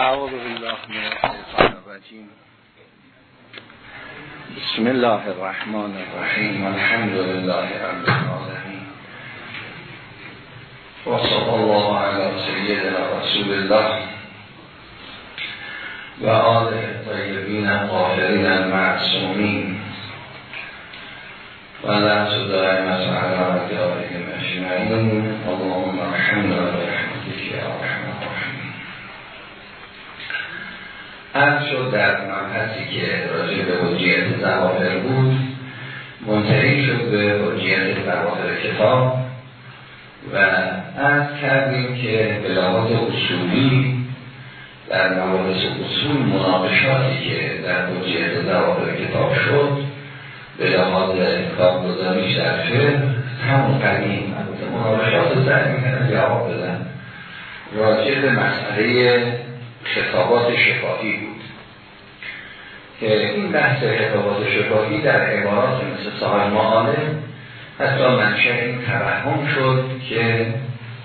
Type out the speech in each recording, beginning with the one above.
اعوذ بالله من الشیطان الرجیم بسم الله الرحمن الرحیم الحمد لله رب العالمین و الله علی سیدنا رسول الله و آل طیبین الطاهرین المعصومین و لا تدائمت على دارهم اجمعین اللهم ارحمنا از شد در مبحثی که راجع به حجیت زواهر بود. منتهی شد به حجیت زواهر کتاب و از کردیم که لحاظ اصولی در مباحث اصول مناقشاتی که در حجیت زواهر کتاب شد لحاظ کتاب گذاریش در فقه همون قدیم مناقشات سر می‌کنن جواب بدن راجع به مسئله خطابات شفاهی بود. که این بحث خطابات شفاهی در عبارات مثل صاحب معالم حتی منشه این توهم شد که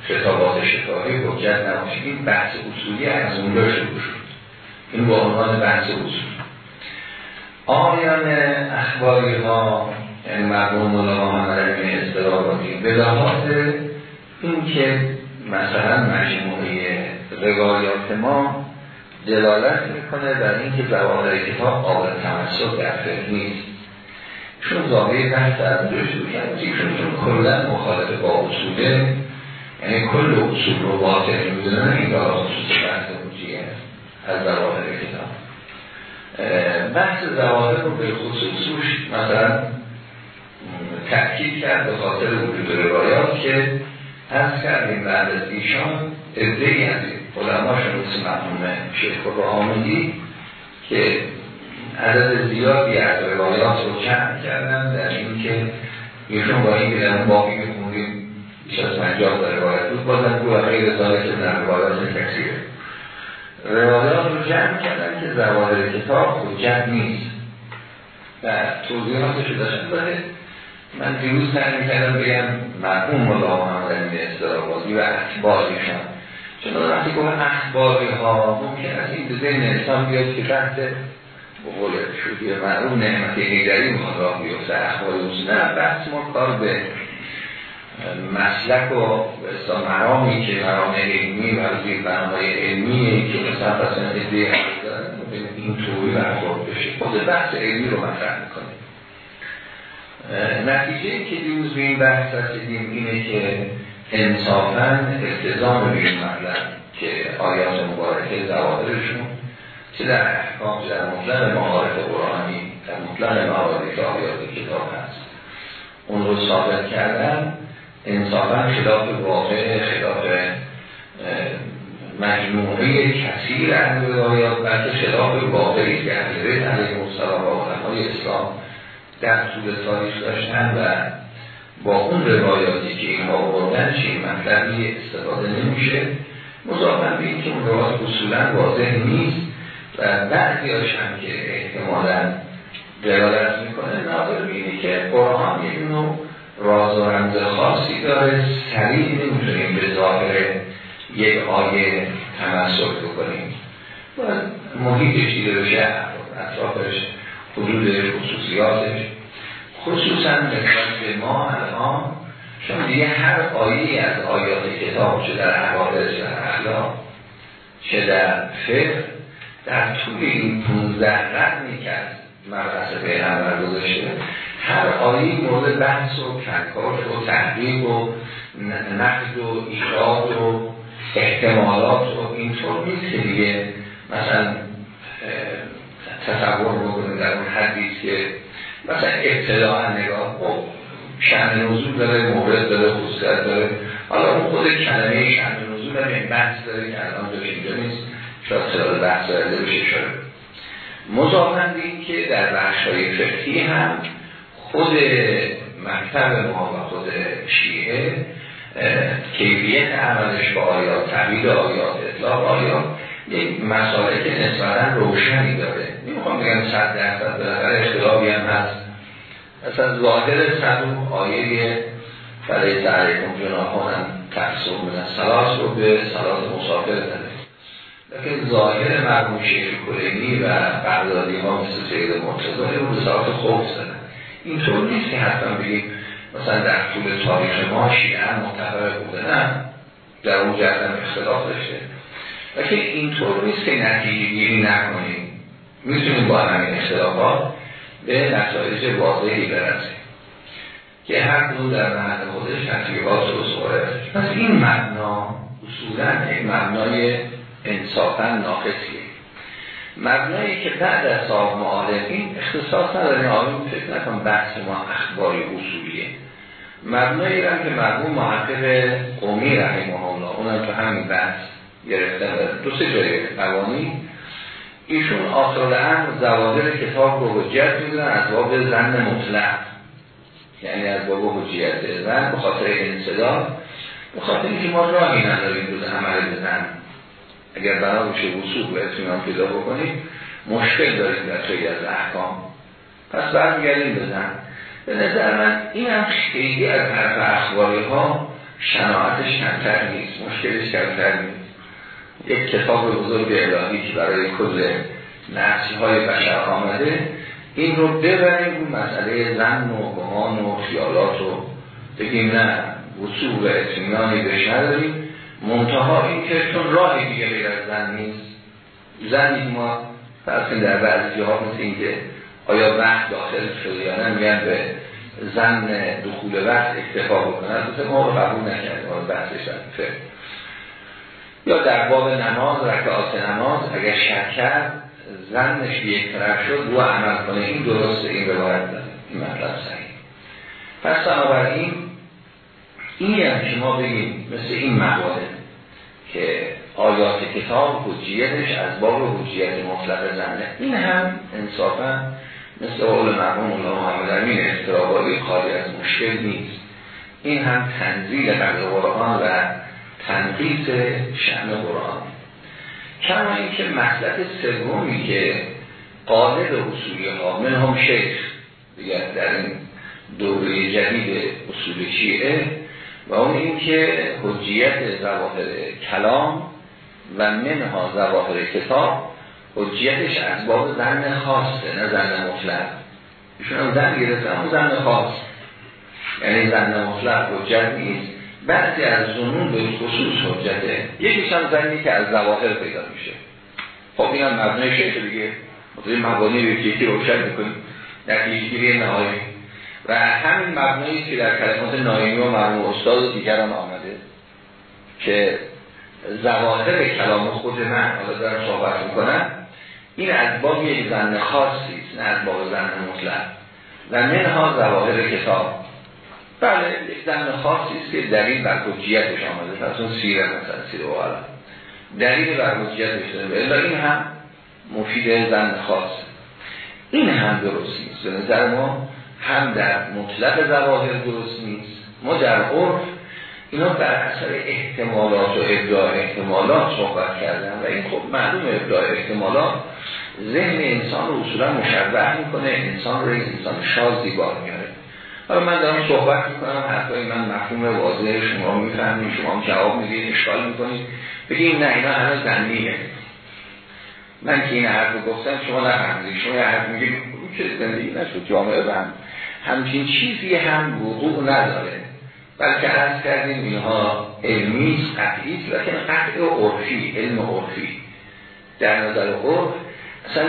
خطابات شفاهی حجت نباشه. این بحث اصولی از اونجا شروع شد. این با عنوان بحث اصول. آیان اخباری ها یعنی مردم ملا محمد این اصطلاحاتی به لحاظ این که مثلا مجموعه روایات ما دلالت می‌کنه بر اینکه زواهر کتاب قابل تمسک در فقه نیست. چون ظاهر بحث از دو شروع کرد چون کلا مخالف با اصوله یعنی کل اصول رو باطل می‌دونن این دارا خصوص بحث حجیه از زواهر کتاب. بحث زواهر رو به خصوصوش مثلا تأکید کرد به خاطر وجود روایات که از کردیم بعد از ایشان ادهی از علماشون مثل مرحوم شیخ آمدی که عدد زیادی از روایات رو جمع کردن در این که ایشون با این بیدن باقی می‌خونیم بیش از پنجاه در روایت بود. بازن بود غیر داره که در روایات کسیره روایات رو جمع کردن که زواهر کتاب حجت نیست. و توضیحاتش رو داشتن داره من دیروز سعی کردم بگم مرحوم ملا محمد این استرابازی و اخباریشان چون وقتی که اخباری ها ممکن است این به ذهن انسان بیاد که بحث به قول شدی معروف نعمت هیدری می‌خواد راه بیفته اخباری اصول نه بحث ما کار به مسلک و به مرامی که مرام علمی و زیر برنامه علمی که مثلا مثلا ادهی این طوری برخورد بشه. خود بحث علمی رو مطرح می‌کنه. نتیجه که دیروز به این بحث رسیدیم اینه که انصافا التزام به مطلب که آیات مبارکه زوادرشون چه در احکام در مطلق معارف قرآنی در مطلق معارف آیات کتاب هست اون رو ثابت کردن انصافا خلاف واقع خلاف مجموعه کثیر از روایات بلکه خلاف واقعی که اهل علیه السلام و اسلام در طول تاریخ داشتن و با اون روایاتی که اینها آوردن چه مطلبی استفاده نمیشه. مضافن به که اون روایات اصولا واضح نیست و بعضی هم که احتمالا دلالت می‌کنه ناظر بینی که قرآن یک نوع راز و رمز خاصی داره سریع نمی‌تونیم به ظاهر یک آیه تمسک بکنیم. و محیطش دیده بشه اطرافش حدود خصوصیاتش. خصوصا نسبت به ما الان چون دیگه هر آیه از آیات کتاب چه در حوادث و اخلاق چه در فقه در طول این 15 قرنی که از مدرسه پیغمبر گذاشته. هر آیه مورد بحث و کنکاش و تحقیق و نقد و ایراد و احتمالات و اینطور نیست که دیگه مثلا تصور بکنید در اون حدیث که مثلا ابتداع نگاه خب شأن نزول داره مورد داره خصوصیت داره. حالا اون خود کلمه شأن نزول هم این بحث داره که الان داره اینجا نیست. شاید خلال بحث داره بشه شده مضافن این که در بخش های فقهی هم خود مکتب ما و خود شیعه کیفیت عملش با آیات تعبیر آیات اطلاق آیات یک مسائل که نسبتا روشنی داره. نمی‌خوام بگم صد درصد بالاخره اختلافی هم هست. اصلا ظاهر صدوم آیه تعریفون جناحان هم تقصیر من سلاس رو به سلاس مسافر داره لیکن ظاهر مرموم شیخ کلینی و بغدادی ها مثل سید مرتضی رو به ساعت خوف زدن. اینطور نیست که حتما بگیم مثلا در طول تاریخ ما شیعه متفرق بوده نه. در اون جردن اختلاف داشته. لیکن اینطور نیست که نتیجه گیری نکنیم. می‌تونیم با همین اختلافات به نتایج واضحی برسیم. که هر دو در محل خودش تطبیقات رو پس این معنا اصولا یک مبنای انصافا ناقصیه. مبنایی که بعد از صاحب معالفین اختصاص نداره آقایون فکر نکن بحث ما اخباری اصولیه. مبنایی هم که مرحوم محقق قومی رحمه الله اونم تو همین بحث گرفتن. دو سه جای قوانی ایشون هم زوادر کتاب رو حجت می‌دونن از باب زن مطلق. یعنی از باب حجیت زن به خاطر انصداد به خاطر اینکه ما راهی نداریم روز عمل بزن اگر بنا بشه وصول و اطمینان پیدا بکنیم مشکل داریم در خیلی از احکام. پس برمیگردیم بزن به نظر من این هم خیلی از حرف اخباری ها شناعتش کمتر نیست مشکلش کمتر نیست. یک کتاب بزرگ الهی که برای کل نسل های بشر آمده. این رو ببریم اون مسئله زن و گمان و خیالات رو بگیم نه وصول و اطمینانی بهش نداریم. منتها این که چون راه دیگه غیر از زن نیست. زنی ما فرض در بعضی ها مثل که آیا وقت داخل شده یا نه میگن به زن دخول وقت اکتفا بکنن مثل ما رو قبول نکرد ما بحثش یا در باب نماز رکعات نماز اگر شک کرد زنش یک طرف شد و عمل کنه. این درسته این روایت داره این مطلب صحیح. پس بنابراین این هم که ما بگیم مثل این مقاله که آیات کتاب حجیتش از باب حجیت مطلق زنه این هم انصافا مثل قول مرحوم الله محمد امین استرابالی خالی از مشکل نیست. این هم تنزیل قبل قرآن و تنقیص شأن قرآن. کما اینکه مطلب سومی که قالب اصولی ها من هم شیخ دیگر در این دوره جدید اصول شیعه و اون اینکه حجیت زواهر کلام و منها زواهر کتاب حجیتش از باب زن خاصه نه زن مطلق. ایشون هم زن گرفته اما زن خاص. یعنی زن مطلق حجت نیست. بعضی از زنون به خصوص حجته. یکیش هم زنی که از زواهر پیدا میشه. خب این هم مبنای شیخ دیگه. مطلب مبانی رو یکی روشن می‌کنیم. نتیجه گیری نهایی و همین مبنایی که در کلمات نایمی و مرموم استاد و دیگران آمده که زواهر کلام خود من حالا دارم صحبت می‌کنم این از باب یک زن خاصی است نه از باب زن مطلق. و منها زواهر کتاب. بله یک زن خاصی است که دلیل بر حجیتش آمده. پس اون سیره مثلا سیره و دلیل بر حجیتش داره این هم مفید زن خاص. این هم درست نیست. به نظر ما هم در مطلق زواهر درست نیست. ما در عرف اینا بر اثر احتمالات و ابداع احتمالات صحبت کردن و این خب معلوم ابداع احتمالات ذهن انسان رو اصولا مشبه می‌کنه. انسان رو انسان شازی بار میاره حالا من دارم صحبت می‌کنم حتی من مفهوم واضح شما می‌فهمید شما جواب می‌دید اشکال می‌کنید. بگید نه اینا هنوز زنیه من که این حرف رو گفتم شما نفهمید شما یه حرف میگید چه زندگی نشد جامعه بند همچین چیزی هم وقوع نداره. بلکه عرض کردیم اینها علمی قطعی لیکن قطع عرفی علم عرفی. در نظر عرف اصلا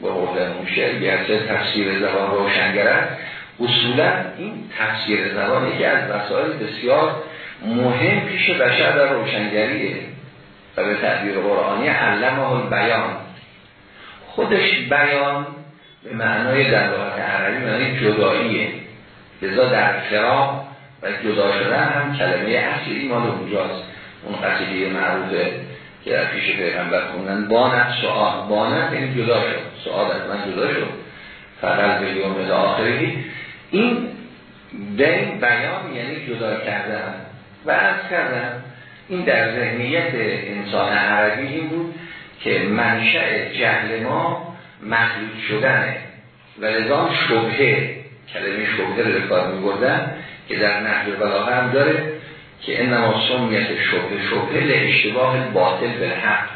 با قول موشه گرچه تفسیر زبان روشنگرد اصولا این تفسیر زبان یکی از وسایل بسیار مهم پیش بشر در روشنگریه و به تعبیر قرآنی علمه بیان خودش بیان به معنای در لغت عربی معنی جداییه. لذا در فراق و جدا شدن هم کلمه اصلی مال اونجاست. اون قصیده معروفه که در پیش پیغمبر خوندن بانت سعاد بانت این یعنی جدا شد. سعاد از من جدا شد. فقط به یوم آخری این دین بیان یعنی جدا کردن. و از کردن این در ذهنیت انسان عربی این بود که منشأ جهل ما مخلوط شدنه. و لذا شبهه کلمه شبهه رو کار میبردن که در نحو بلاغه هم داره که انما سمیت شبه شبه اشتباه باطل به حق.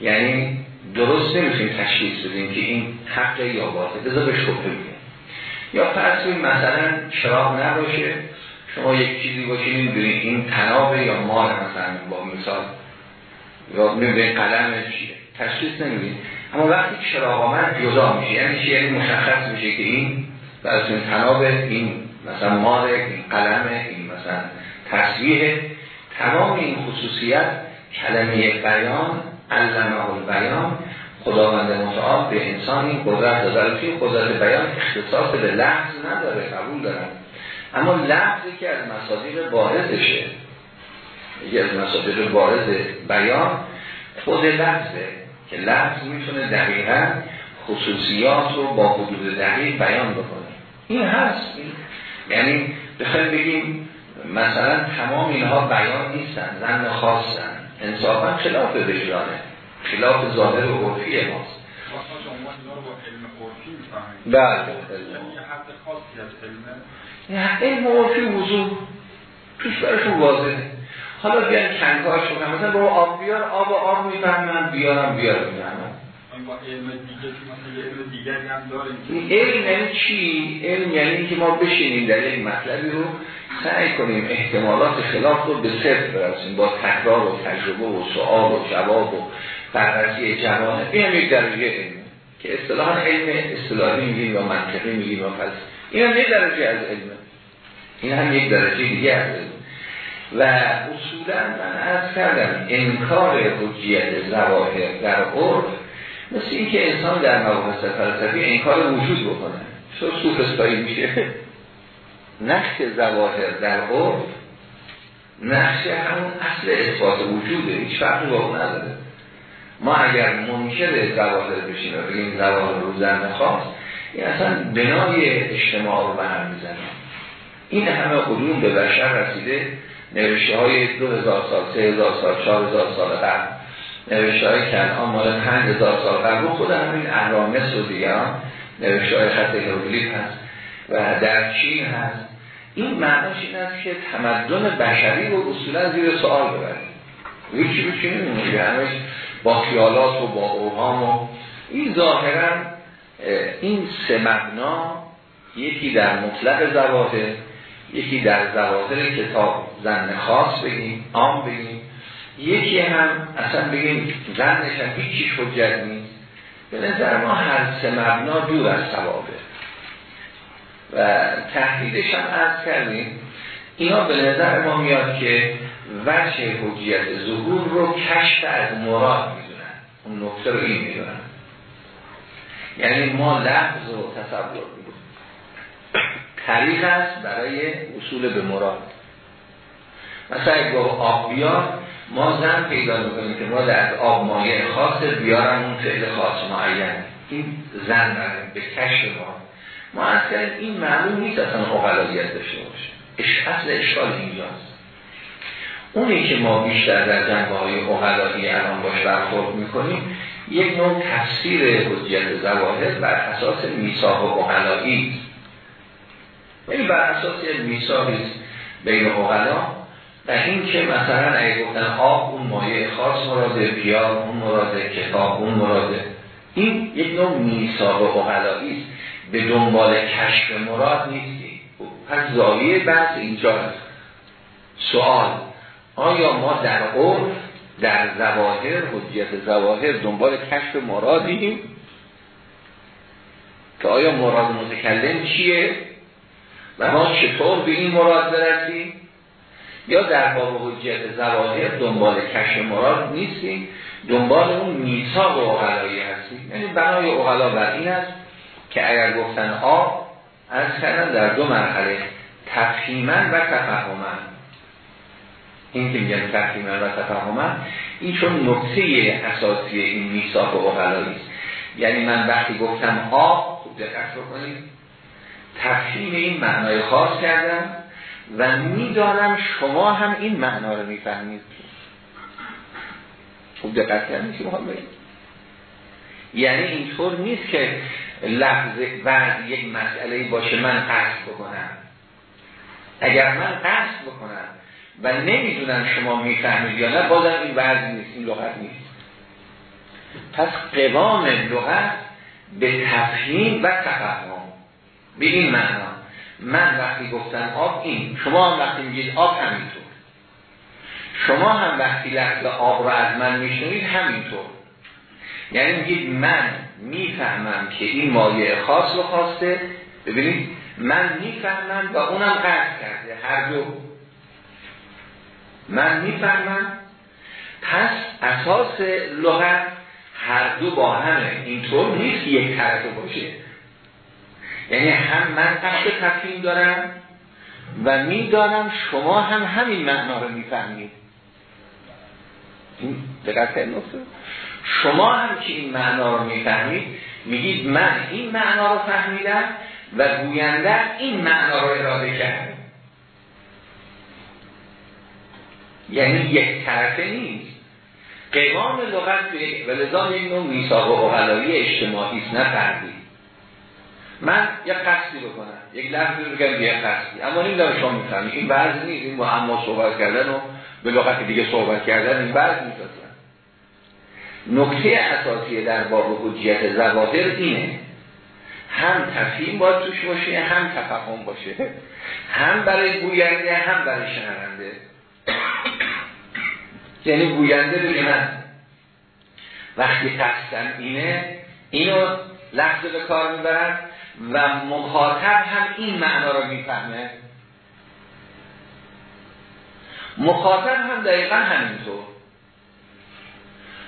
یعنی درست نمی‌تونیم تشخیص بدیم که این حق یا باطل. بذار به شبه یا فرض مثلا چراغ نباشه شما یک چیزی باشه نمی‌دونید این تنابه یا مال مثلا با مثال یا نمی‌دونید قلم چیه تشخیص نمی‌دونید اما وقتی چراغ آمد جدا میشه. یعنی چی؟ یعنی مشخص میشه که این براتون تناب این مثلا مال این قلم این مثلا تصویه تمام این خصوصیت کلمه بیان علمه بیان خداوند متعال به انسان این قدرت داده. که قدرت بیان اختصاص به لحظ نداره قبول دارن اما لحظی که از مصادیق بارزشه یکی از مصادیق بارز بیان خود لحظه که لحظ می‌تونه دقیقا خصوصیات رو با حدود دقیق بیان بکنه. این هست. یعنی بخوایم بگیم مثلا تمام اینها بیان نیستن زن خاصن. انصافا خلاف وجدانه خلاف ظاهر و عرفی ماست. بله. علم عرفی وضوع توش برشون واضحه. حالا بیان کنگاش بکنم مثلا با آب بیار آب و آب می‌فهمن بیارم بیار می‌فهمن این علم یعنی چی؟ علم یعنی که ما بشینیم در این مطلبی رو سعی کنیم احتمالات خلاف رو به صرف برسیم با تکرار و تجربه و سؤال و جواب و بررسی جوانه. این یک درجه علمه که اصطلاحا علم اصطلاحی میگیم یا منطقی میگیم یا فلسفه این هم یک درجه از علمه این هم یک درجه دیگه از علمه و اصولا من از کردم انکار حجیت زواهر در عرف مثل اینکه انسان در مباحث فلسفی انکار وجود بکنه. چون سوفستایی میشه. نقش زواهر در عرف نقش همون اصل اثبات وجوده. هیچ فرقی با اون نداره. ما اگر منکر زواهر بشیم و بگیم زواهر رو زن خواست این اصلا بنای اجتماع رو به هم می‌زنه. این همه علوم به بشر رسیده. نوشته های دو هزار سال سه هزار سال چهار هزار سال قبل. نوشته های کنان مال پنج هزار سال قبل. خود همین اهرامس و دیگران نوشته های خط هیروگلیف هست و در چین هست. این معناش این است که تمدن بشری رو اصولا زیر سوال ببرید هیچی چی نمیمونه همش با خیالات و با اوهام و این ظاهرا این سه مبنا یکی در مطلق ظواهر یکی در ظواهر کتاب ظن خاص بگیم عام بگیم. یکی هم اصلا بگیم زنش هم هیچیش حجت نیست. به نظر ما هر سه مبنا دور از ثوابه. و تحلیلش هم عرض کردیم. اینا به نظر ما میاد که وجه حجیت ظهور رو کشف از مراد می‌دونن. اون نقطه رو این می‌دونن. یعنی ما لحظ و تصور می‌دونن طریق است برای اصول به مراد. مثلا با آب بیار ما زن پیدا می‌کنیم که ما در آب مایه خاص بیارم اون فعل خاص معین. این زن به کشف ما. ما اصلا این معلوم نیست اصلا اقلادیت داشته باشه. اصل اشکال اینجاست. اونی که ما بیشتر در جنبه های اقلادی الان باش برخورد می‌کنیم یک نوع تفسیر حجیت زواهر بر اساس میثاق اقلایی یعنی بر اساس میثاقی بین اقلا و این که مثلا اگه گفتن آب اون مایه خاص مراده پیار اون مراده کتاب اون مراده. این یک نوع میثاق اقلایی است. به دنبال کشف مراد نیستی پس زاویه بحث اینجاست. سوال آیا ما در عرف در زواهر حجیت زواهر دنبال کشف مرادیم؟ که آیا مراد متکلم چیه؟ و ما چطور به این مراد برسیم؟ یا در باب حجیت زواهر دنبال کشف مراد نیستیم؟ دنبال اون میثاق اغلایی هستیم. یعنی بنای اغلا بر این است که اگر گفتن آب از کردن در دو مرحله تفهیمن و تفهمن این که میگن تفهیمن و تفهمن این چون نکته اساسی این میثاق و است یعنی من وقتی گفتم آب خوب دقت بکنید. تفهیم این معنای خاص کردم و می‌دانم شما هم این معنا رو می‌فهمید. خوب دقت کردید که یعنی اینطور نیست که لفظ بعد یک مسئله باشه من قصد بکنم. اگر من قصد بکنم و نمی‌دونم شما می‌فهمید یا نه بازم این وضع نیست این لغت نیست. پس قوام لغت به تفهیم و تفهم. به این معنا من وقتی گفتم آب این شما هم وقتی میگید آب همینطور. شما هم وقتی لحظه آب رو از من میشنوید همینطور. یعنی میگید من می‌فهمم که این مایه خاص رو خواسته. ببینید من می‌فهمم و اونم قرد کرده هر دو. من می‌فهمم. پس اساس لغت هر دو با همه. اینطور نیست یک طرفه باشه. یعنی هم من قصد تفهیم دارم و می‌دانم شما هم همین معنا رو می‌فهمید. این شما هم که این معنا رو می‌فهمید میگید من این معنا رو فهمیدم و گوینده این معنا رو اراده کرد یعنی یک طرفه نیست. قوام لغت و لذا یک نوع میساق و اغلایی اجتماعی است نه من یک قصدی بکنم. یک لحظی بگم یک قصدی. اما این داره شما می‌فهمی این بعض نیست. این با اما صحبت کردن و به لغت دیگه صحبت کردن این بعض نیست نکته اساسی در باب حجیت زواهر اینه. هم تفهیم باید توش باشه هم تفهم باشه. هم برای گوینده هم برای شنونده. یعنی گوینده بگه من. وقتی قصدم اینه اینو لحظه به کار می‌برن و مخاطب هم این معنا رو می‌فهمه. مخاطب هم دقیقا همینطور.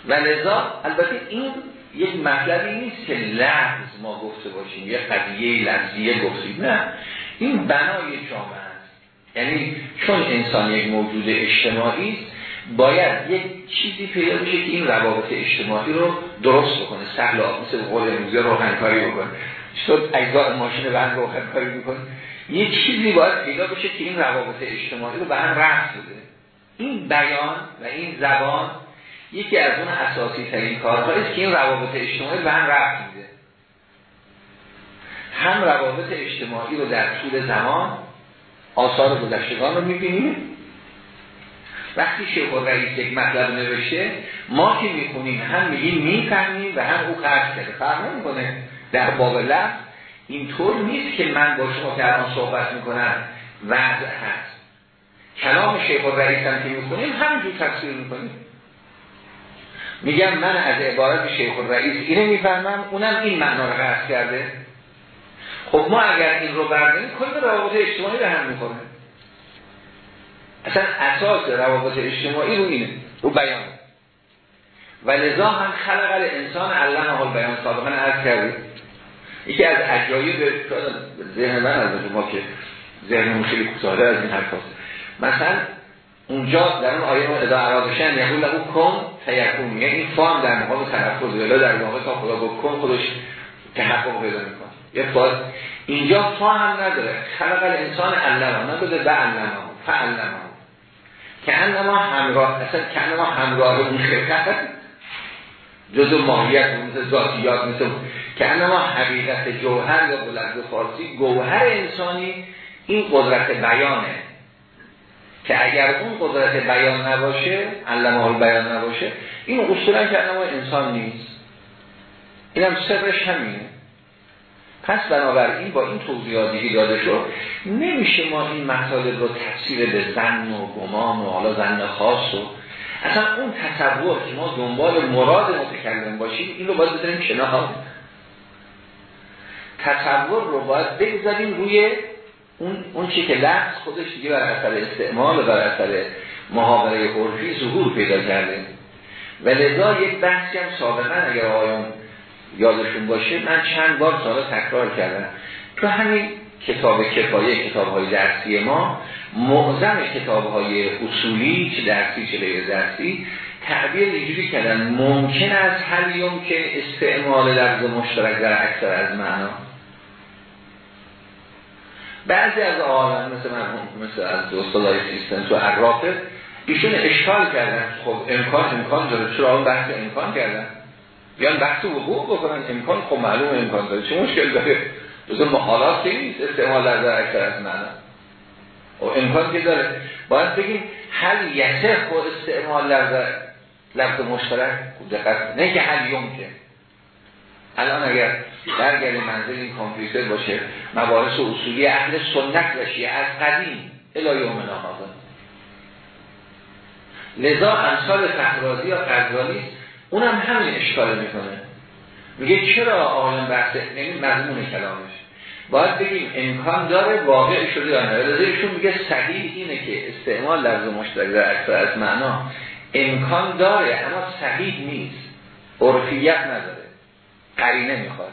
و لذا البته این یک مطلبی نیست که لحظ ما گفته باشیم یه قضیه لحظیه گفتیم. نه. این بنای جامعه است. یعنی چون انسان یک موجود اجتماعی باید یک چیزی پیدا بشه که این روابط اجتماعی رو درست بکنه سهل مثل قول امروزی روحنکاری بکنه. شد اجزاء ماشین بند روحنکاری می‌کنه یک چیزی باید پیدا بشه که این روابط اجتماعی رو به هم رفت بده. این بیان و این زبان یکی از اون اساسی ترین کارهاییست که این روابط اجتماعی به هم رفت میده. هم روابط اجتماعی رو در طول زمان آثار گذشتگان رو می‌بینیم وقتی شیخ رئیس یک مطلب نوشته ما که می‌خونیم هم میگیم می‌فهمیم و هم او قرض کرده فرق نمی‌کنه. در باب لفظ اینطور نیست که من با شما که صحبت می‌کنم. وضع هست. کلام شیخ رئیس هم که می‌خونیم همینجور تفسیر می‌کنیم. میگم من از عبارت شیخ الرئیس اینه می‌فهمم اونم این معنا رو قصد کرده. خب ما اگر این رو برداریم کل روابط اجتماعی به هم می‌کنه اصلا اساس روابط اجتماعی رو اینه رو بیان. و لذا هم خلق انسان علم حال بیان سابقا عرض کردیم یکی از به ذهن من از ما که ذهن خیلی کوتاه از این حرف مثلا اونجا در اون آیه ادا عرادشن یقول له کن تیکون یعنی این فام در مقام تلفظ ولی در واقع تا خدا با کن خودش تحقق پیدا می‌کنه. یه باز اینجا فا هم نداره. خلق الانسان علما نداره به علما فعلما که انما همراه اصلا که انما همراه اون خلقت جزو ماهیت مثل ذاتیات مثل که انما حقیقت جوهر یا بلند فارسی گوهر انسانی این قدرت بیانه. که اگر اون قدرت بیان نباشه علمه بیان نباشه این اصولا که انسان نیست. اینم سرش همینه. پس بنابراین با این توضیحاتی داده شد نمیشه ما این مطالب رو تفسیر به زن و گمان و حالا زن خاص و اصلا اون تصور که ما دنبال مراد متکلم باشیم این رو باید بذاریم کنار. تصور رو باید بگذاریم روی اون اون چی که لفظ خودش دیگه بر اثر استعمال و بر اثر محاوره عرفی ظهور پیدا کرده. و لذا یک بحثی هم سابقا اگر آقایان یادشون باشه من چند بار سال تکرار کردم. تو همین کتاب کفایه کتاب های درسی ما معظم کتاب های اصولی چه درسی چه غیر درسی تعبیر اینجوری کردن ممکن است هر که استعمال لفظ مشترک در اکثر از معنا. بعضی از آقایان مثل من مثل از دوستای سیستم تو عرافه ایشون اشکال کردن. خب امکان امکان داره. چرا؟ اون بحث امکان کردن. بیان بحث وقوع بکنن امکان خب معلوم امکان داره. چه مشکل داره؟ جزء محالات که نیست استعمال در اکثر از معنا و خب امکان که داره. باید بگیم هل یسه خود استعمال در لفظ مشترک دقت نه که هل یمکن. الان اگر برگردیم منزل این کامپیوتر باشه مباحث اصولی اهل سنت بشی از قدیم. الهی یومنا هذا لذا امثال فهرازی یا اونم همین اشکال می‌کنه. میگه چرا آقایان بحث یعنی مضمون کلامش؟ باید بگیم امکان داره واقع شده یا نه. ایشون میگه صحیح اینه که استعمال لفظ مشترک در اکثر از معنا امکان داره اما صحیح نیست. عرفیت نداره. قرینه می‌خواد.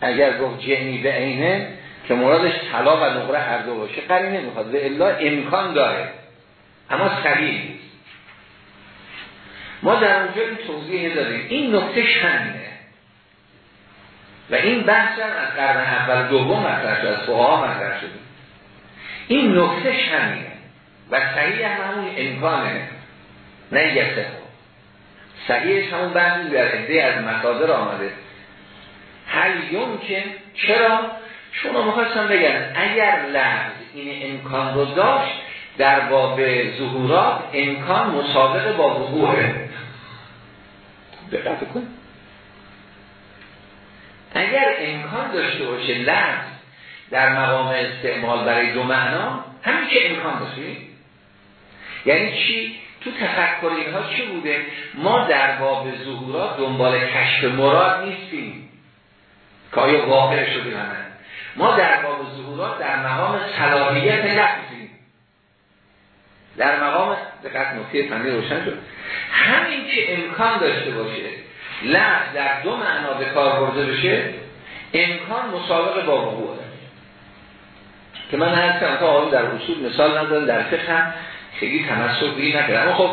اگر گفت جهنی به عینه که مرادش طلا و نقره هر دو باشه قرینه می‌خواد. و الا امکان داره. اما صحیح ما در اونجا این توضیح داریم. این نکته همینه. و این بحث هم از قرن اول دوم مطرح شد از فقها مطرح شد. این نکته همینه. و صحیح همون امکانه. نه یسه صحیحش همون بحثی در عده از مصادر آمده. هل که چرا؟ شما مخواستم بگن اگر لحظ این امکان رو داشت در باب ظهورات امکان مسابقه با وقوعه. دقت کن اگر امکان داشته باشه لفظ در مقام استعمال برای دو معنا همین که امکان داشته یعنی چی؟ تو تفکر اینها چی بوده؟ ما در باب ظهورات دنبال کشف مراد نیستیم. که آیا واقع شده ما در باب ظهورات در مقام صلاحیت لفظیم در مقام دقت نکته فنی روشن شد. همین که امکان داشته باشه لفظ در دو معنا به کار برده بشه امکان مسابقه با وقوعه که من هر کنم تا در اصول مثال ندارم در فقه هم خیلی تمسک بگی نکرد اما خب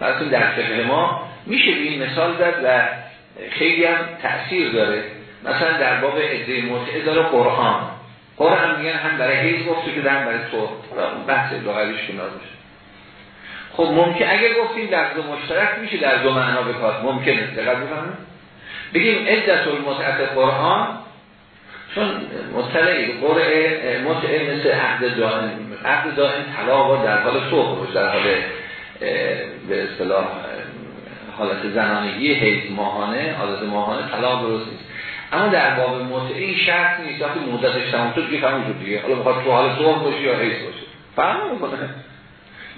براتون در فقه ما میشه به این مثال زد و خیلی هم تأثیر داره. مثلا در باب ادعای متعه داره قرآن. قرآن میگن هم برای حیز گفته که هم برای تو بحث لغویش کنار بشه خب ممکن اگر گفتیم در دو مشترک میشه در دو معنا بکار ممکنه. دقت بفهمید بگیم عدت المتعت قرآن چون مطلعی قرعه متعه مثل عقد دائم. عقد دائم طلاق و در حال صبح در حال به اصطلاح حالت زنانگی حیث ماهانه حالت ماهانه طلاق درست نیست. اما در باب متعه این شرط نیست. وقتی مدتش تمام شد که شد دیگه حالا بخواد تو حال صبح باشه یا حیث باشه. فهم نمی‌کنه.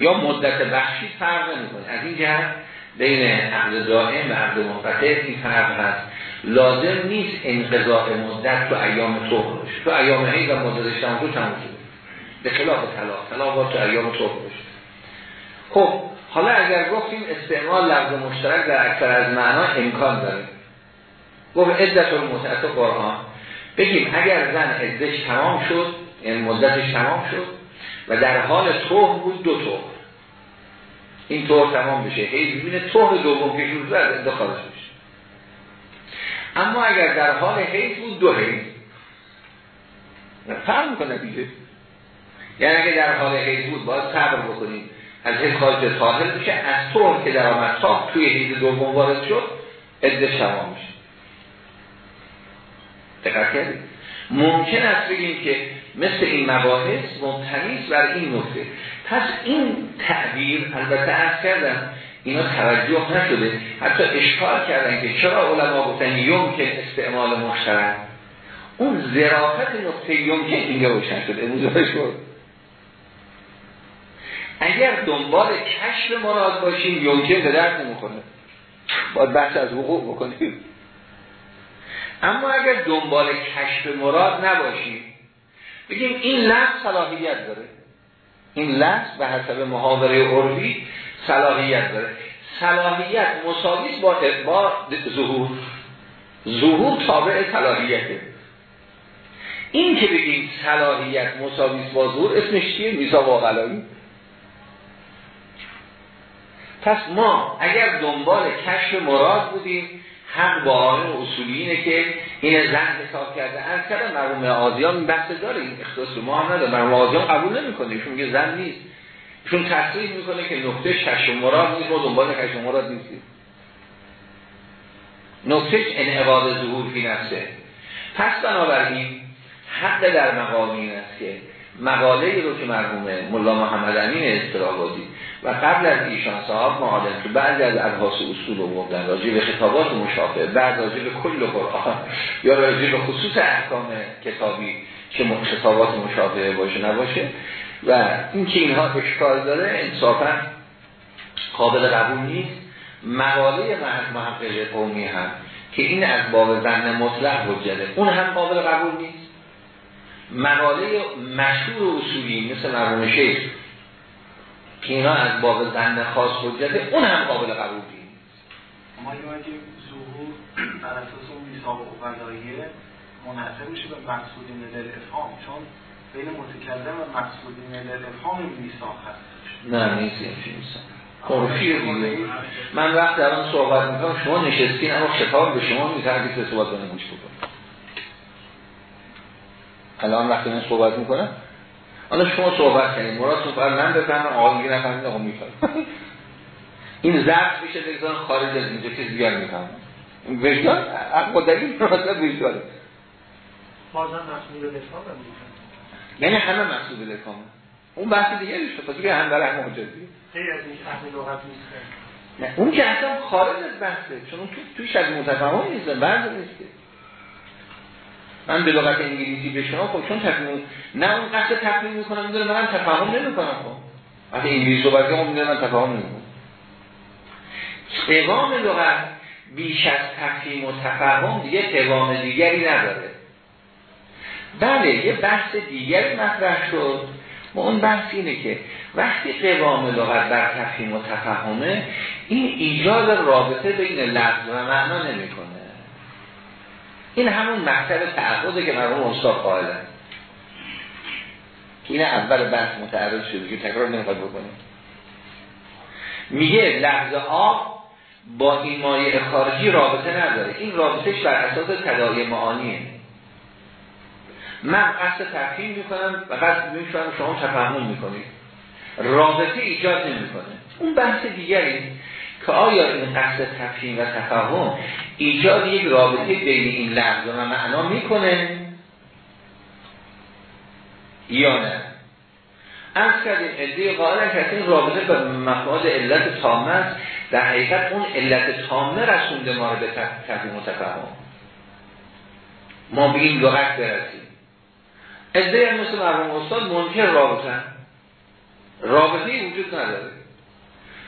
یا مدت بخشی فرق نمی‌کنه. از این جهت بین عقد دائم و عقد منقطع این فرق هست. لازم نیست انقضاء مدت تو ایام طهر باشه. تو ایام عید و مدتش تمام شد تمام شد به خلاف طلاق. طلاق تو ایام طهر باشه. خب حالا اگر گفتیم استعمال لفظ مشترک در اکثر از معنا امکان داره. گفت عدت المتعت قرآن بگیم اگر زن عدتش تمام شد یعنی مدتش تمام شد و در حال طهر بود دو طهر این طهر تمام بشه هی ببینه طهر دوم که شروع زد داخلش بشه اما اگر در حال حیض بود دو حیض. فرق می‌کنه دیگه. یعنی اگر در حال حیض بود باید صبر بکنیم. از حیض خارج طاهر بشه از طور که در آمد تا توی حیض دوم وارد شد عده تمام میشه. دقت کردید؟ ممکن است بگیم که مثل این مباحث مبتنیست بر این نکته. پس این تعبیر البته از کردم اینا توجه نشده. حتی اشکال کردن که چرا علما گفتن که استعمال مشترک اون ظرافت نقطه یمکن اینجا روشن شده امروز شد اگر دنبال کشف مراد باشیم یمکن به درد نمی‌کنه باید بحث از حقوق بکنیم. اما اگر دنبال کشف مراد نباشیم بگیم این لفظ صلاحیت داره. این لفظ به حسب محاوره عربی صلاحیت داره. صلاحیت مساویس با با ظهور. ظهور تابع صلاحیته. این که بگیم صلاحیت مساویس با ظهور اسمش چیه؟ میزا واقعی پس ما اگر دنبال کشف مراد بودیم حق با آن اصولی اینه که این زن حساب کرده. از کردن مرحوم آزیان بحث داره. این اختصاص ما هم نداره مرحوم آزیان قبول نمی‌کنه. ایشون میگه زن نیست. چون تصریح می‌کنه که نقطه کشف مراد نیست. ما دنبال کشف مراد نیستیم. نقطه انعقاد ظهور فی نفسه. پس بنابراین حق در مقام این است که مقاله رو که مرحوم ملا محمد امین اصطلاحاتی و قبل از ایشان صاحب معادل تو بعضی از ابحاث اصول رو بردن راجع به خطابات مشافه بعد راجع به کل قرآن یا راجع به خصوص احکام کتابی که خطابات مشافه باشه نباشه. و این که اینها اشکال داره انصافا قابل قبول نیست. مقاله محقق قومی هم که این از باب زن مطلق حجته اون هم قابل قبول نیست. مقاله مشهور اصولی مثل مرمون شیخ که اینا از باب زن خاص حجته اون هم قابل قبول نیست ما اگه ظهور بر اساس اون میثاق اقلاییه منحصر میشه به مقصودین افهام چون بین متکلم و مقصودین افهام این میثاق هست. نه نیست. این عرفی دیگه من وقت در آن صحبت می‌کنم شما نشستین اما خطاب به شما می‌تونید که صحبت کنه گوش بکنم الان وقتی من صحبت می‌کنم حالا شما صحبت کنید. مراد فقط من بفهمم آقا میگه نفهمید آقا میفهم این ضبط میشه دیگه خارج از اینجا که دیگر میفهم وجدان با دلیل مراد وجدانه. بازم مسئول لسان یعنی همه مسئول لسان اون بحث دیگه نیست. پس دیگه هم در هم مجازی. خیلی از این اهل لغت نیست. نه اون که اصلا خارج از بحثه. چون تو توش از متفاهم نیست. بعد نیست من به لغت انگلیسی به شما خب چون تفهیم نه اون قصد تفهیم می‌کنم می‌دونه من تفاهم نمی‌کنم خب. وقتی انگلیسی صحبت کنم می‌دونه من تفاهم نمی‌کنم. قوام لغت بیش از تفهیم و تفاهم دیگه قوام دیگری نداره. بله یه بحث دیگری مطرح شد. و اون بحث اینه که وقتی قوام لغت بر تفهیم و تفهمه این ایجاد رابطه بین لفظ و معنا نمی‌کنه. این همون مکتب تعهده که مرحوم استاد قائلن این اول بحث متعرض شده که تکرار نمی‌خواد بکنیم میگه لحظ آب با این مایه خارجی رابطه نداره. این رابطهش بر اساس تداعی معانیه. من قصد تفهیم می‌کنم و قصد می‌کنم شما تفهم می‌کنید. رابطه ایجاد نمی‌کنه. اون بحث دیگری که آیا این قصد تفهیم و تفهم ایجاد یک رابطه بین این لحظه و معنا می‌کنه؟ یا نه؟ از کردیم عده قائل که این رابطه به مفاد علت تامه است. در حقیقت اون علت تامه رسونده ما رو به تفهیم و تفهم ما به این لغت برسیم. عده مثل مرحوم استاد منکر رابطه. رابطه وجود نداره.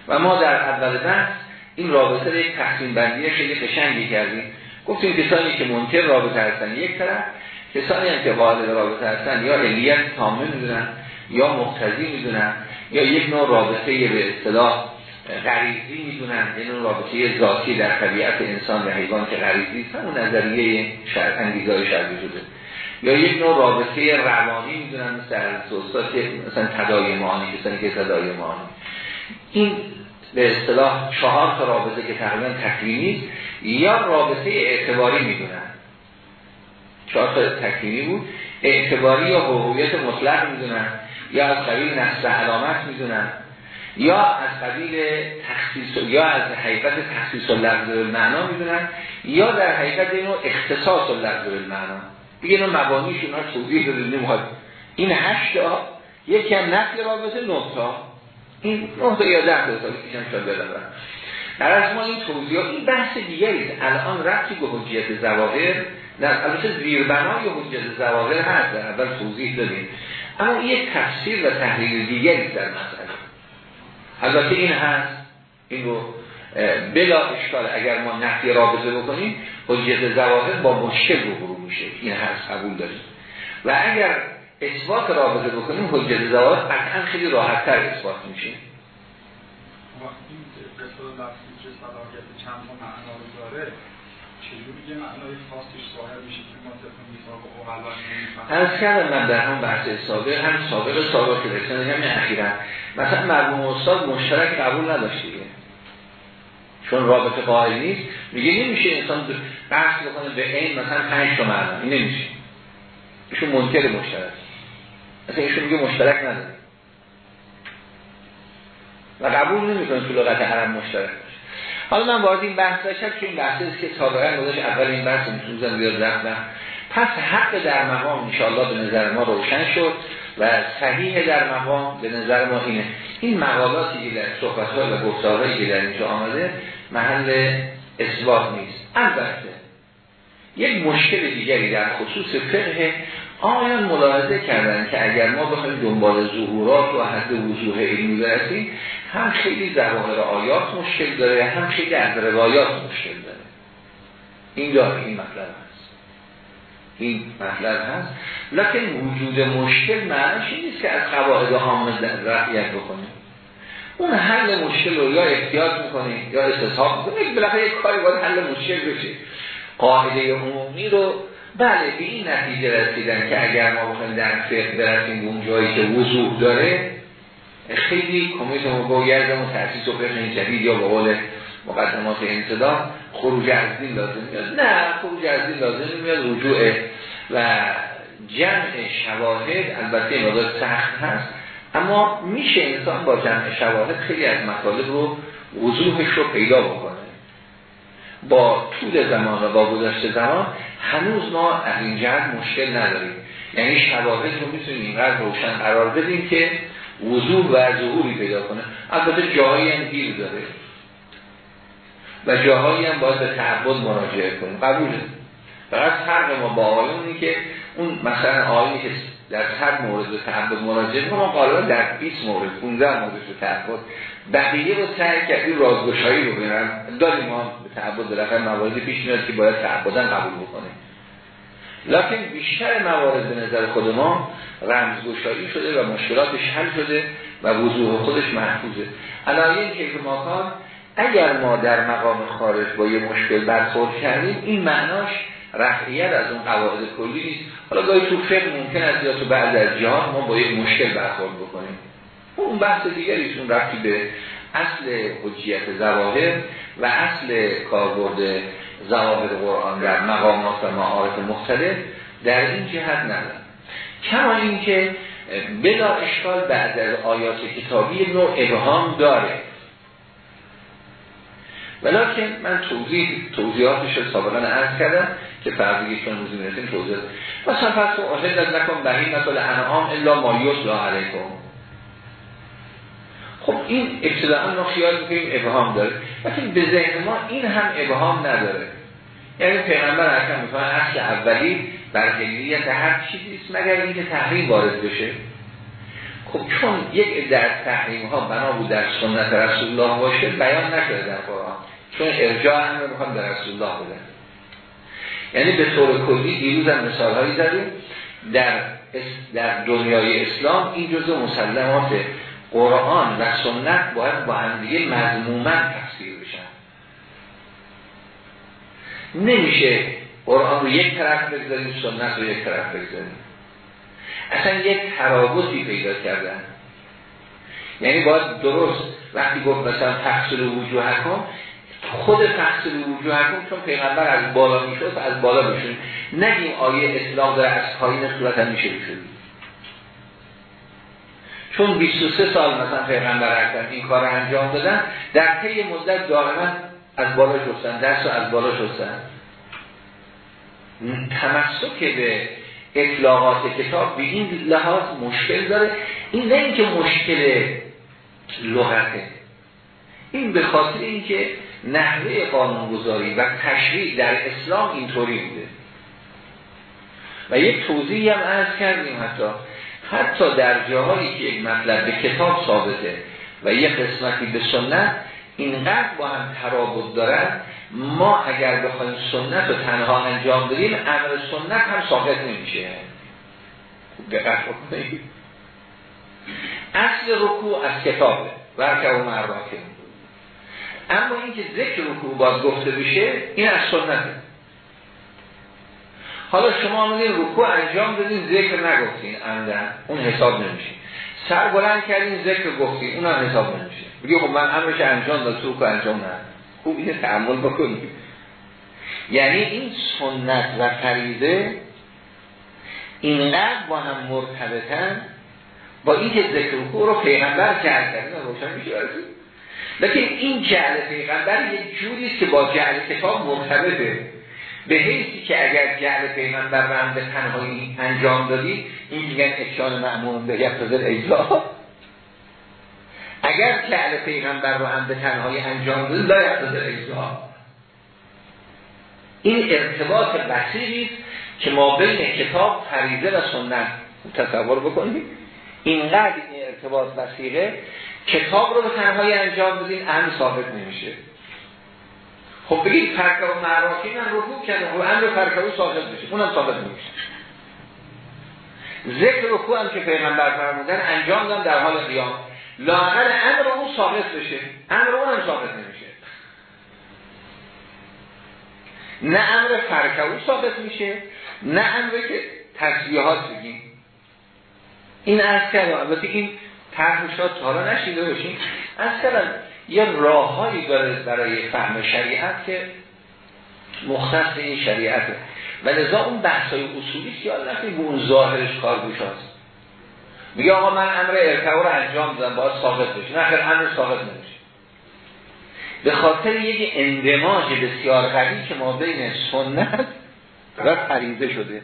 و ما در اول بحث این رابطه یک تقسیم بندی خیلی قشنگی کردیم. گفتیم کسانی که منکر رابطه هستن یک طرف کسانی هم که وارد رابطه هستن یا علیت تامه می‌دونن یا مقتضی می‌دونن یا یک نوع رابطه به اصطلاح غریزی می‌دونن یعنی رابطه ذاتی در طبیعت انسان و حیوان که غریزی است همون نظریه شرع انگیزای شرعی شده یا یک نوع رابطه روانی می‌دونن مثل استاد مثلا تدای معانی کسانی که تدای معانی این به اصطلاح چهار تا رابطه که تقریبا تکوینی یا رابطه اعتباری می‌دونن. چهار تا تکوینی بود. اعتباری یا حقوقیت مطلق می‌دونن یا از قبیل نصف علامت می‌دونن یا از قبیل تخصیص یا از حقیقت تخصیص لفظ معنا می‌دونن یا در حقیقت اینو اختصاص لفظ معنا. دیگه اینو مبانیش اونا توضیح داده نمی‌خواد. این هشت یکی هم نفی رابطه نه این نه یا ده تا پیشم شد بدم در از ما این توضیح این بحث دیگری الان رفتی به حجیت زواهر نه البته زیربنای حجیت زواهر هست در اول توضیح دادیم. اما یک تفسیر و تحلیل دیگری در مسئله البته این هست این رو بلا اشکال اگر ما نفی رابطه بکنیم حجیت زواهر با مشکل رو میشه. این هست قبول داریم. و اگر اثبات رابطه بکنیم حجت زواج قطعا خیلی راحت تر اثبات میشه. از کردم من در هم بحث سابق هم سابق سابق که رسانه همین اخیرا. مثلا مرموم استاد مشترک قبول نداشت دیگه. چون رابطه قائل نیست. میگه نمیشه انسان بحث بکنه به این مثلا پنج تا معنا. این نمیشه. ایشون منکر مشترک. مثلا ایشون میگه مشترک نداره. و قبول نمی‌کنه تو لغت عرب مشترک باشه. حالا من وارد این بحث داشتم که این بحثی است که سابقا گذاشت اول این بحث می‌تونم بیاد رفتم پس حق در مقام انشاءالله به نظر ما روشن شد و صحیح در مقام به نظر ما اینه. این مقالاتی که در صحبت و گفتارهایی که در اینجا آمده محل اثبات نیست. البته یک مشکل دیگری در خصوص فقه آیا ملاحظه کردن که اگر ما بخوایم دنبال ظهورات و حد وضوح علمی برسیم هم خیلی ظواهر آیات مشکل داره هم خیلی از روایات مشکل داره؟ این داره این مطلب هست. این مطلب هست. لکن وجود مشکل معنیش نیست که از قواعد عامه رعایت بکنیم. اون حل مشکل رو یا احتیاط می‌کنیم یا استصحاب می‌کنیم. بالاخره یک کاری باید حل مشکل بشه. قاعده عمومی رو بله به این نتیجه رسیدن که اگر ما بخوایم در فقه برسیم به اون جایی که وضوح داره خیلی کمیت مباید تحسیس و فقه جدید یا به قول مقدمات انتدا خروج از دین لازم میاد نه خروج از دین لازم میاد رجوع و جمع شواهد. البته مقدار سخت هست. اما میشه انسان با جمع شواهد خیلی از مطالب رو وضوحش رو پیدا بکنه. با طول زمان و با گذشت زمان هنوز ما از این جهت مشکل نداریم. یعنی شواهد رو می‌تونیم اینقدر روشن قرار بدیم که وضوح و ظهوری پیدا کنه. البته جاهایی هم گیر داره و جاهایی هم باید به تعبد مراجعه کنیم. قبوله. فقط فرق ما با که اون مثلا آیونی که در هر مورد به تعبد مراجعه ما قالبا در 20 مورد 15 مورد به تعبد بقیه رو سعی کردیم رازگشایی رو بینن داریم ما به تعبد بالاخره مواردی پیش میاد که باید تعبدن قبول بکنیم. لکن بیشتر موارد به نظر خود ما رمزگشایی شده و مشکلاتش حل شده و وضوح خودش محفوظه. علایه که ماکان اگر ما در مقام خارج با یه مشکل برخورد کردیم این معناش رفعیت از اون قواعد کلی نیست. حالا گاهی تو فقه ممکن است یا تو بعد از جهان ما با یک مشکل برخورد بکنیم. اون بحث دیگریشون رفتی به اصل حجیت زواهر و اصل کاربرد زواهر قرآن در مقامات و معارف مختلف در این جهت ندارم کما اینکه بلا اشکال بعد از آیات کتابی نوع ابهام داره. ولیکن من توضیح توضیحاتش رو سابقا عرض کردم. که فرضی چون روزی می‌رسیم توضیح مثلا فرض از نکن بهی مثلا انعام الا ما یسلا علیکم. خب این ابتداعا ما خیال می‌کنیم ابهام داره لیکن به ذهن ما این هم ابهام نداره. یعنی پیغمبر اکرم می‌کنه اصل اولی بر حلیت هر چیزی است مگر اینکه تحریم وارد بشه؟ خب چون یک در تحریم ها بنا بود در سنت رسول الله باشه بیان نشده در قرآن. چون ارجاع هم می‌خوام در رسول الله بدن یعنی به طور کلی دیروز هم مثال هایی زدیم. در در دنیای اسلام این جزء مسلمات قرآن و سنت باید با هم دیگه مضمومن تفسیر بشن نمیشه قرآن رو یک طرف بگذاریم سنت رو یک طرف بگذاریم. اصلا یک ترابطی پیدا کردن. یعنی باید درست. وقتی گفت مثلا تحصیل وجوه کن خود تحصیل وجوه کن چون پیغمبر از بالا می‌شد از بالا بشون نگیم آیه اطلاق داره از پایین صورت هم میشه بشونیم چون 23 سال مثلا پیغمبر اکرم این کار انجام دادن در طی مدت دائما از بالا شستن دست از بالا شستن. تمسک به اطلاقات کتاب به این لحاظ مشکل داره. این نه اینکه مشکل لغته. این به خاطر اینکه نحوه قانونگذاری و تشریع در اسلام اینطوری بوده. و یک توضیحی هم عرض کردیم حتی. حتی در جاهایی که یک مطلب به کتاب ثابته و یک قسمتی به سنت اینقدر با هم ترابط دارن ما اگر بخوایم سنت رو تنها انجام بدیم امر سنت هم ساقط نمیشه. دقت بکنید. اصل رکوع از کتابه. ورکه و مراکه اما اینکه ذکر رکوع باز گفته بشه این از سنته. حالا شما آمدین رکوع انجام دادین ذکر نگفتین عمدن اون حساب نمیشه. سر بلند کردین ذکر گفتین اون هم حساب نمیشه. بگی خب من امرش انجام داد تو انجام نه خوب اینه تحمل بکنید یعنی این سنت و فریضه اینقدر با هم مرتبطن با اینکه ذکر رکوع رو پیغمبر کرد روشن میشه لیکن این جعل پیغمبر یک جوری که با جعل کتاب مرتبطه. به حیثی که اگر جعل پیغمبر رند تنهایی انجام دادی این میگن اشان معمون به یفتزل ایزا. اگر جعل پیغمبر رو هم به تنهایی انجام دادی لا یفتزل ایزا. این ارتباط بسیری که ما بین کتاب فریضه و سنت تصور بکنید اینقدر این ارتباط وسیقه کتاب رو به تنهایی انجام بدین هم ثابت نمیشه. خب بگید فرق و معراکی من رکوع کردم و امر فرق و ثابت بشه اونم ثابت نمیشه. ذکر رکوع هم که پیغمبر فرمودن انجام دادن در حال قیام. لاقل امر اون ثابت بشه امر اون هم ثابت نمیشه. نه امر فرکو ثابت میشه نه امر که تصویحات بگیم. این از کرد البته این طرحشات تا حالا نشیده از کردم یه راههایی داره برای فهم شریعت که مختص این شریعته. و لذا اون بحثای اصولی یاد نکنید به اون ظاهرش کارگوش هست. میگه آقا من امر ارتعا رو انجام دادم باید ثابت بشه. نه خیلی امر ثابت نمیشه. به خاطر یک اندماج بسیار قوی که ما بین سنت و فریضه شده.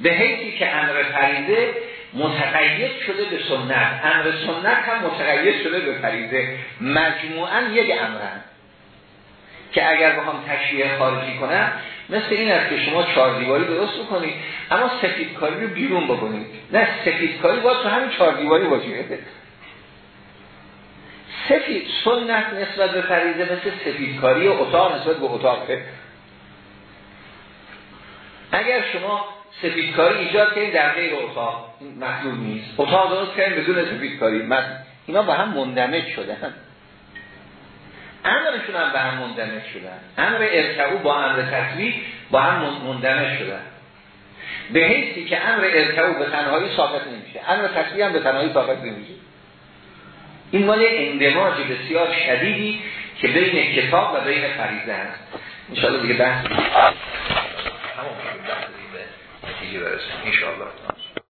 به حیثی که امر فریضه متقید شده به سنت. امر سنت هم متقید شده به فریضه. مجموعا یک امرن که اگر بخوام تشریح خارجی کنم مثل این است که شما چهار دیواری درست بکنید اما سفیدکاری رو بیرون بکنید. نه سفیدکاری باید تو همین چهار دیواری باشه سفید سنت نسبت به فریضه مثل سفیدکاری و اتاق نسبت به اتاقه اگر شما سفیدکاری ایجاد کنید در غیر اتاق. مطلوب نیست. اتاق درست کنید بدون سفیدکاری. اینا با هم مندمج شدن. امرشون هم به هم مندمج شدن. امر ارکعو با امر تطویل با هم مندمج شدن. به حیثی که امر ارکعو به تنهایی ثابت نمیشه. امر تطویل هم به تنهایی ثابت نمیشه. این مال اندماج بسیار شدیدی که بین کتاب و بین فریضه هست. انشاءالله دیگه بحث نتیجه برسیم انشاءالله.